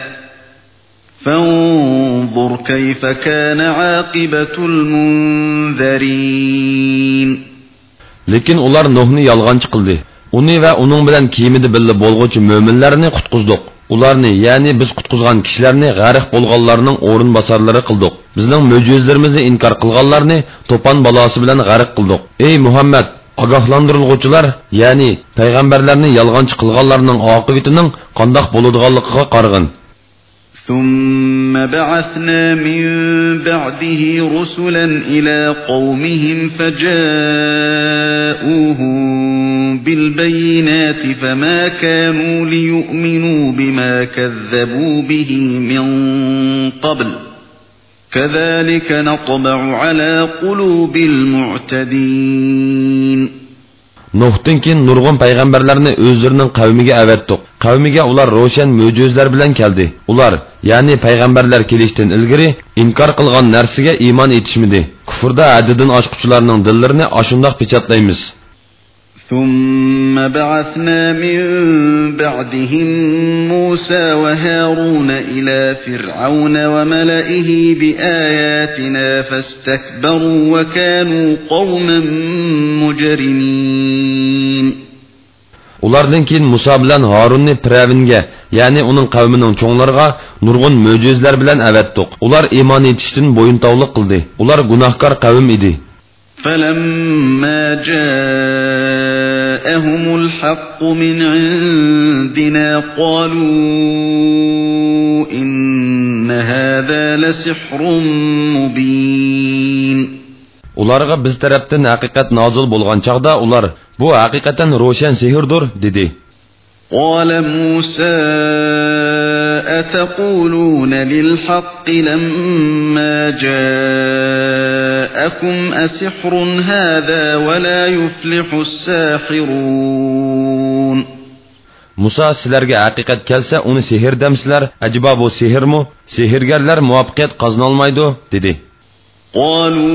فانظر كيف كان عاقبة المنذرين لكن ular Nuhni yolg'onchi qildi. Uni va uning bilan kiyimida billa bo'lg'uvchi mo'minlarni qutqizdik. Ularni ya'ni biz qutqizgan kishilarni g'arq bo'lganlarning o'rin bosarlari qildik bizning mo'jizlarimizni inkor qilganlarni to'pon balosi bilan g'arq qildik ey muhammad ogohlantirilg'uvchilar ya'ni payg'ambarlarni yolg'onchi qilganlarning oqibatining qandoq bo'ladiganligiga qarg'in ثم بعثنا من بعده رسلا إلى قومهم فجاءوهم بالبينات فما كانوا ليؤمنوا بما كذبوا به من قبل كذلك نطبع على قلوب المعتدين Nuh'dan keyin nurg'un payg'ambarlarni o'zlarining qavmiga avatdiq. Qavmiga ular ro'shan mo'jizlar bilan keldi. Ular, ya'ni payg'ambarlar kelishdan ilgari inkor qilgan narsaga iymon etishmidi. Kufrda adidan oshquchilarning dillarini ashundoq pechatlaymiz. ثم بعثنا من بعدهم موسى وهارون إلى فرعون وملئه بآياتنا فاستكبروا وكانوا قوما مجرمين Ulardan keyin Musa bilan Harunni Piravinga, ya'ni uning qavmining cho'nglariga nurg'un mo'jizlar bilan avatdiq. Ular iymon etishdan bo'yintovliq qildi. Ular gunohkor qavm edi. فلما جاءهم الحق من عندنا قالوا إن هذا لسحر مبين biz tarafdan haqiqat nozil bo'lgan chog'da ular bu haqiqatan ro'shan sehrdir dedi قال موسى أتقولون للحق لما جاءكم أسحر هذا ولا يفلح الساحرون Musa sizlarga haqiqat kelsa uni sehr demsizlar, ajiba bu sehrmi? Sehrgarlar muvaffaqiyat qozonolmaydi, dedi. قالوا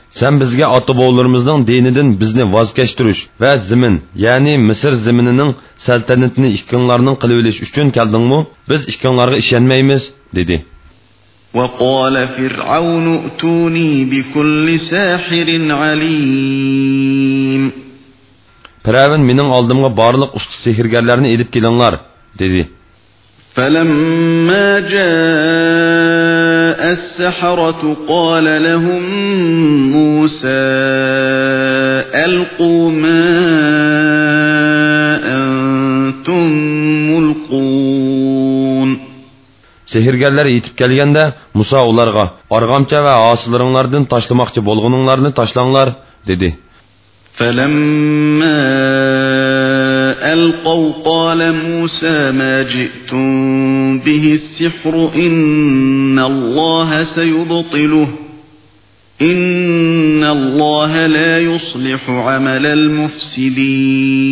Sen bizga ota bovlarimizning dinidan bizni voz kechtirish va zimin, ya'ni Misr ziminining saltanatini ikkinglarning qilib olish uchun keldingmi? Biz ikkinglarga ishonmaymiz, dedi. وقال فرعون ائتوني بكل ساحر عليم Firavun mening oldimga barliq usta sehrgarlarni elib kelinglar, dedi. فلما جاء السحرة قال لهم موسى ألقوا ما أنتم ملقون Sehrgarlar yetib kelganda Musa ularga arg'amcha va hosilaringlardan tashlamoqchi bo'lganinglarni tashlanglar dedi. فلما ألقوا قال موسى ما جئتم به السحر إن الله سيبطله إن الله لا يصلح عمل المفسدين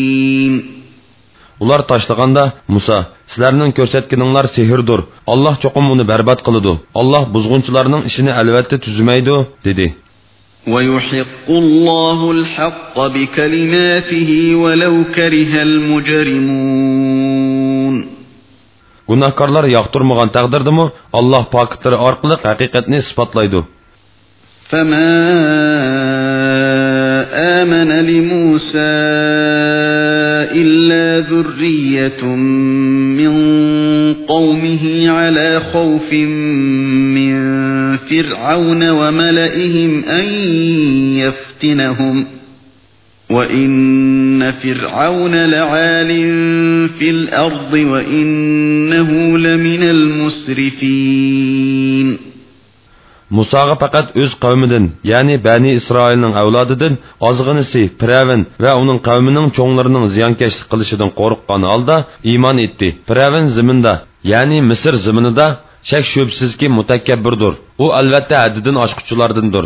Ular tashlaganda Musa, sizlarning ko'rsatganinglar sehrdir. Alloh cho'qim uni barbod qiladi. Alloh buzg'unchilarning ishini albatta tuzmaydi, dedi. ويحق الله الحق بكلماته ولو كره المجرمون Günahkarlar yaqtırmagan taqdirdimi Allah pakitleri orqali haqiqatni isbotlaydi. فما آمن لموسى إلا ذرية من قومه على خوف من فرعون وملئهم أن يفتنهم وإن فرعون لعال في الأرض وإنه لمن المسرفين Musaga faqat o'z qavmidan, ya'ni Bani Isroilning avlodidan ozg'inisi Piravin va uning qavmining cho'nglarining ziyonkashlik qilishidan qo'rqqan holda iymon etdi. Piravin ziminda, ya'ni Misr ziminida shak shubsizki mutakabbirdir. U albatta haddidan oshquchilardandir.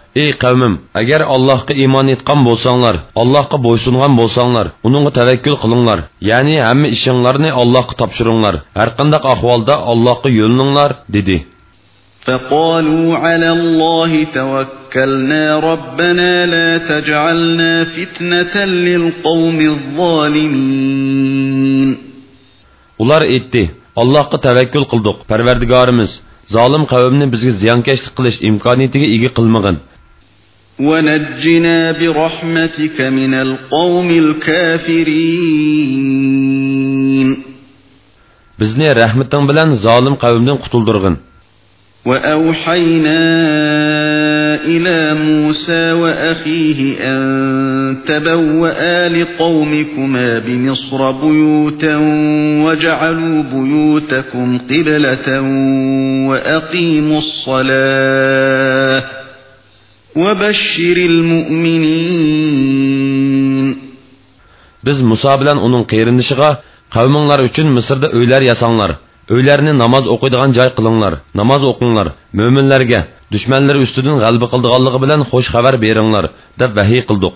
Ey qavmim, agar Allohga iymon etgan bo'lsanglar, Allohga bo'ysungan bo'lsanglar, uningga tavakkul qilinglar. Ya'ni hamma ishinglarni Allohga topshiringlar. Har qanday ahvolda Allohga yo'lininglar, dedi. فقالوا على الله توكلنا ربنا لا تجعلنا فتنة للقوم الظالمين Ular aytdi: Allohga tavakkul qildik, Parvardigorimiz. Zolim qavmni bizga ziyonkashlik qilish imkoniyatiga ega qilmagan. ونجنا برحمتك من القوم الكافرين Bizni rahmeting bilan zolim qavmdan qutuldirgin. وأوحينا إلى موسى وأخيه أن تبوأ لقومكما بمصر بيوتا وجعلوا بيوتكم قبلة وأقيموا الصلاة وبشر المؤمنين Biz Musa bilan uning qeyrinishig'a qavminglar uchun Misrda uylar yasanglar. Uylarni namoz o'qiydigan joy qilinglar. Namoz o'qinglar. Mo'minlarga dushmanlar ustidan g'alaba qildiganligi bilan xush xabar beringlar deb vahiy qildik.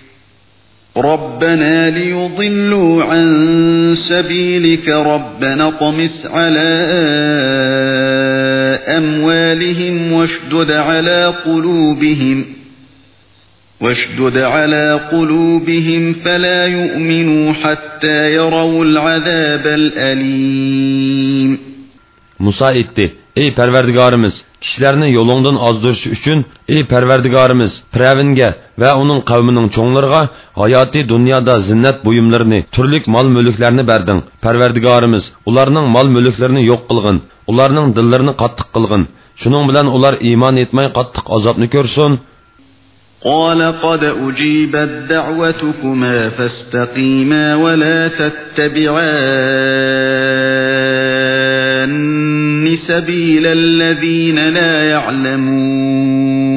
ربنا ليضلوا عن سبيلك ربنا طمس على أموالهم واشدد على قلوبهم واشدد على قلوبهم فلا يؤمنوا حتى يروا العذاب الأليم Musa etti. Ey Perverdigarimiz, kishilarni yo'lingdan ozdirish uchun ey parvardigorimiz Piravinga va uning qavmining cho'nglariga hayotiy dunyoda zinnat buyumlarini turlik mol mulklarni berding parvardigorimiz ularning mol mulklarini yo'q qilgin ularning dillarini qattiq qilgin shuning bilan ular iymon etmay qattiq azobni ko'rsin قال قد أجيبت دعوتكما فاستقيما ولا تتبعان سبيل الذين لا يعلمون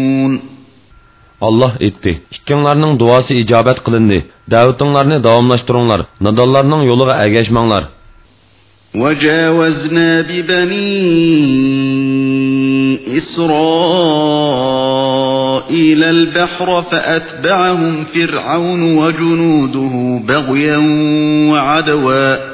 Allah etdi. İkkinlarning duosi ijobat qilindi. Da'vatinglarni davomlashtiringlar. Nadonlarning yo'liga ergashmanglar. وجاوزنا ببني إسرائيل البحر فأتبعهم فرعون وجنوده بغيا وعدوا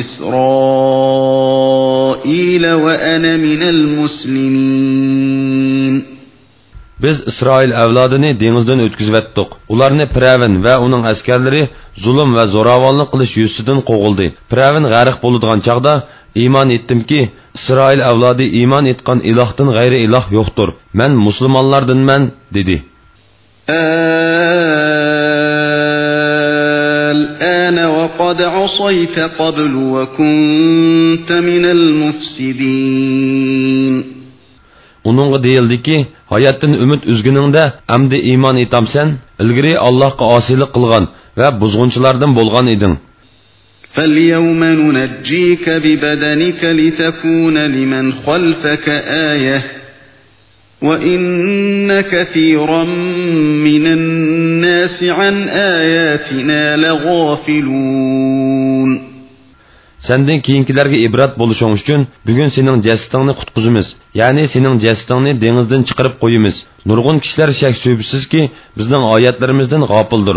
إسرائيل وأنا من المسلمين Biz İsrail avlodini dengizdan o'tkazib etdik. Ularni Piravin va uning askarlari zulm va zo'ravonlik qilish yuzidan qo'g'ildi. Piravin g'arq bo'ladigan chaqda iymon etdimki, Isroil avlodi iymon etgan ilohdan g'ayri iloh yo'qdir. Men musulmonlardanman dedi. الآن وقد عصيت قبل وكنت من المفسدين Uningga deyildiki, hayotdan umid uzguningda amdi iymon etamsan, ilgari Allohga osiylik qilgan va buzg'unchilardan bo'lgan eding. فاليوم ننجيك ببدنك لتكون لمن خلفك آية وإن كثيرا من الناس عن آياتنا لغافلون Senden keyinkilerge ibrat buluşun üçün bugün senin cesetini kutquzumuz. Yani senin cesetini denizden çıkarıp koyumuz. Nurgun kişiler şek sübüsüz ki bizden ayetlerimizden gafıldır.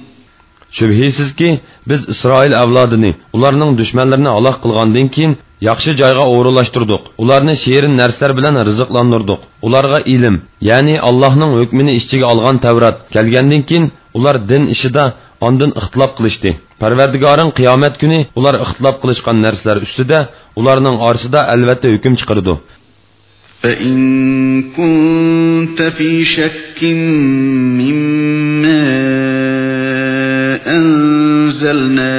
Shubhisizki, biz Isroil avlodini, ularning dushmanlarini halok qilgandan keyin yaxshi joyga o'g'irlashtirdik. Ularni sherin narsalar bilan rizqlantirdik. Ularga ilm, ya'ni Allohning hukmini ichiga olgan Tavrat kelgandan keyin ular din ishida ondan ixtilof qilishdi. Parvardigoring qiyomat kuni ular ixtilof qilishgan narsalar ustida ularning orasida albatta hukm chiqardi. فإن كنت في شك مما أنزلنا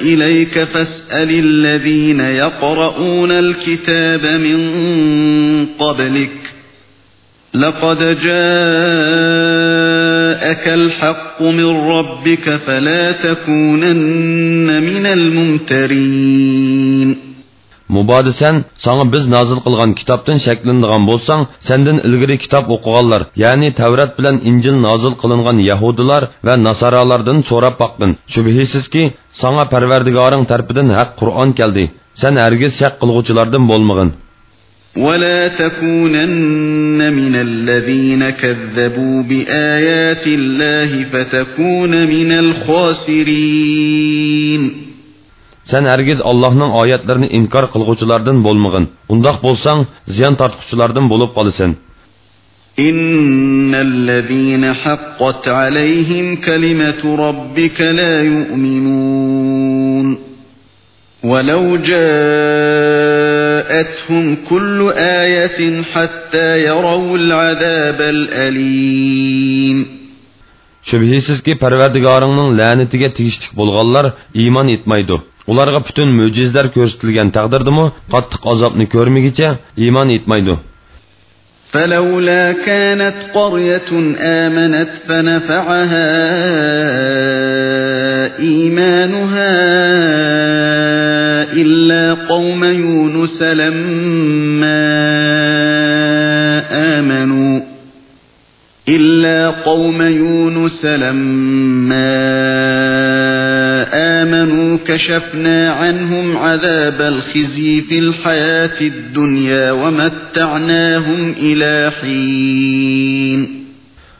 إليك فاسأل الذين يقرؤون الكتاب من قبلك لقد جاءك الحق من ربك فلا تكونن من الممترين Mubadi sen, sana biz nazil qilgan kitobdan shaklanadigan bo'lsang, sendan ilgari kitob o'qiganlar, ya'ni Tavrat bilan Injil nazil qilingan Yahudilar va Nasaralardan so'rab boqdin. Shubhisizki, sana Parvardigoring tarafidan haq Qur'on keldi. Sen hargiz shak qilguvchilardan bo'lmag'in. ولا تكونن من الذين كذبوا بآيات الله فتكون من الخاسرين Sen hergiz Allah'ın ayetlerini inkar kılgıçılardan bolmagın. Undaq bolsan, ziyan tartqıçılardan bolup qalısan. إن الذين حقت عليهم كلمة ربك لا يؤمنون ولو جاءتهم كل آية حتى يروا العذاب الأليم Şübhisiz ki Perverdigarının lanetiga tegishlik bo'lganlar iymon etmaydi. Ularga butun mo'jizlar ko'rsatilgan taqdirdimi qattiq azobni ko'rmagicha iymon etmaydi فلولا كانت قرية آمنت فنفعها إيمانها إلا قوم يونس لما آمنوا إلا قوم يونس لما آمنوا كشفنا عنهم عذاب الخزي في الحياة الدنيا ومتعناهم إلى حين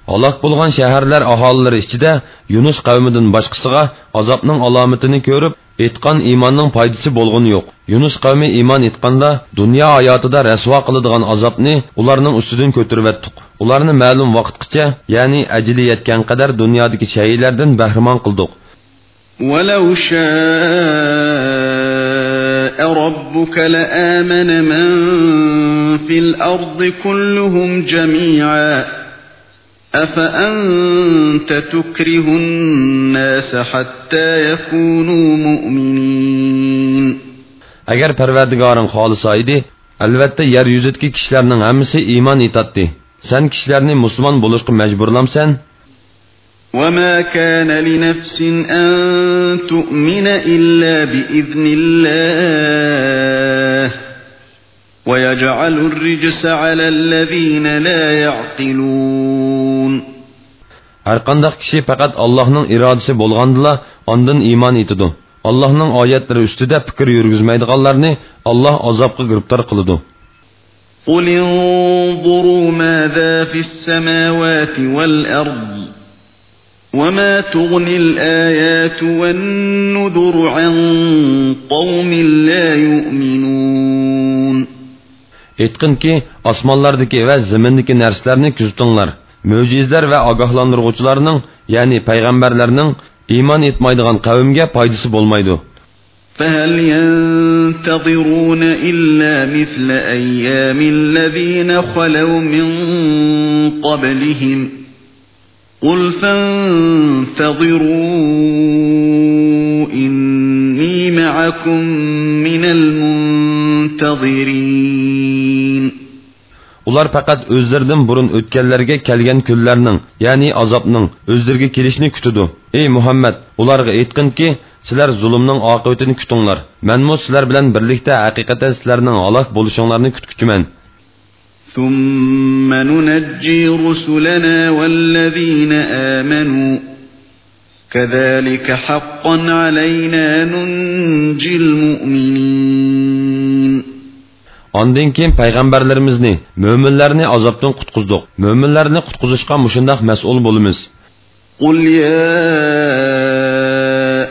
Alak bulgan şəhərlər ahaliləri içində Yunus qavmidən başqasıға azabның alametini görüb, etqan imanның faydası bolğun yox. Yunus qavmi iman etqanda dünya hayatında rəsva qılıdığan azabni ularning ustidan ko'tirib etdik. Ularni ma'lum vaqtgacha, ya'ni ajli yetgan qadar dunyodagi shaylardan bahramon qildik. ولو شاء ربك لآمن من في الأرض كلهم جميعا أفأنت تكره الناس حتى يكونوا مؤمنين؟ اگر پروردگارن خالص آیدی البته یر یوزدکی کشلرنن همسی ایمان ایتاتدی سن کشلرنی مسلمان بولوشکو مجبورلم سن وما كان لنفس أن تؤمن إلا بإذن الله ويجعل الرجس على الذين لا يعقلون هر قندق كشي فقط الله نن إرادسي بولغاندلا عندن إيمان إتدو الله نن آياتları üstüde fikir yürgüzmeydiğallarını Allah azapkı gırptar kılıdu. قل انظروا ماذا في السماوات والأرض وما تغني الآيات والنذر عن قوم لا يؤمنون Aytqinki, osmonlardagi va zimindagi narsalarni kuzatinglar. Mo'jizlar va ogohlantiruvchilarning, ya'ni payg'ambarlarning iymon etmaydigan qavmga foydasi bo'lmaydi. فهل ينتظرون إلا مثل أيام الذين خلوا من قبلهم ؟ قل فانتظروا إني معكم من المنتظرين Ular faqat o'zlaridan burun o'tganlarga kelgan kunlarning, ya'ni azobning o'zlariga kelishini kutadi. Ey Muhammad, ularga aytqinki, sizlar zulmning oqibatini kutinglar. Menmo sizlar bilan birlikda haqiqatan sizlarning halok bo'lishinglarni kutkuchiman. ثم ننجي رسلنا والذين آمنوا كذلك حقا علينا ننجي المؤمنين Ondan keyin payg'ambarlarimizni, mo'minlarni azobdan qutqizdik. Mo'minlarni qutqizishga mushundaq mas'ul bo'lamiz. Qul ya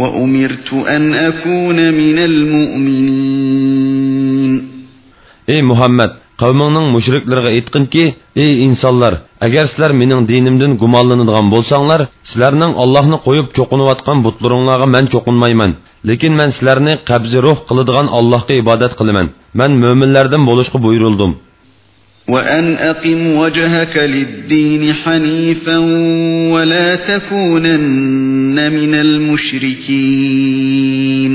وأمرت أن أكون من المؤمنين ey muhammad qavmingning mushriklarga aytqinki ey insonlar agar sizlar mening dinimdan gumonlanadigan bo'lsanglar sizlarning ollohni qo'yib cho'qinayotgan butlaringlarga man cho'qinmayman lekin man sizlarni qabzi ruh qiladigan allohga ibodat qilaman man mo'minlardan bo'lishga buyurildim وأن أقم وجهك للدين حنيفا ولا تكونن من المشركين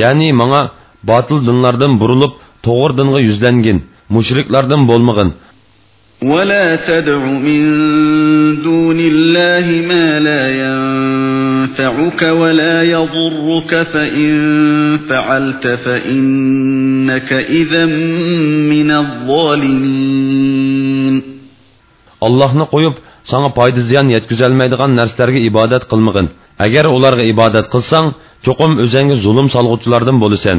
ya'ni manga botil dinlardan burilib to'g'ri dinga yuzlangin mushriklardan bo'lmag'in ولا تدع من دون الله ما لا ينفعك ولا يضرك فإن فعلت فإنك إذا من الظالمين allohni qo'yib sanga foyda ziyon yetkazolmaydigan narsalarga ibodat qilmag'in agar ularga ibodat qilsang cho'qim o'zingga zulm solg'uvchilardan bo'lasan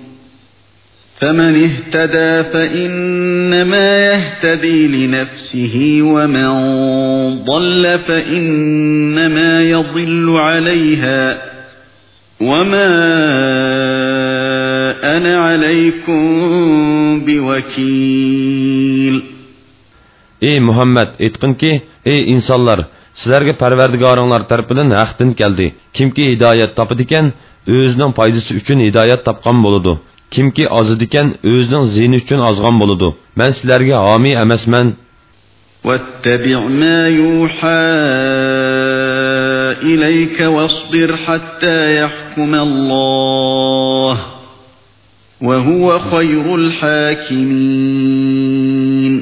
فمن اهتدى فإنما يهتدي لنفسه ومن ضل فإنما يضل عليها وما أنا عليكم بوكيل ey muhammad aytqinki ey insonlar sizlarga parvardigoringlar tarafidan haqdin keldi kimki hidoyat topadikan o'zining foydasi uchun hidoyat topgan bo'ladi kimki ozidikan o'zining ziyni uchun ozg'on bo'ladi man sizlarga homiy emasman واتبع ما يوحى إليك واصبر حتى يحكم الله وهو خير الحاكمين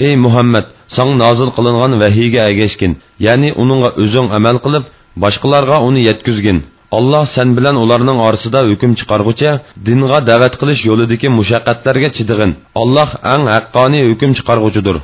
ey muhammad sang nozil qilingan vahiyga agashgin ya'ni uningga o'zing amal qilib boshqalarga uni yetkazgin alloh sen bilan ularning orasida hukm chiqarg'ucha dinga da'vat qilish yo'lidagi mushaqqatlarga chidig'in alloh ang haqqoniy hukm chiqarg'uchidir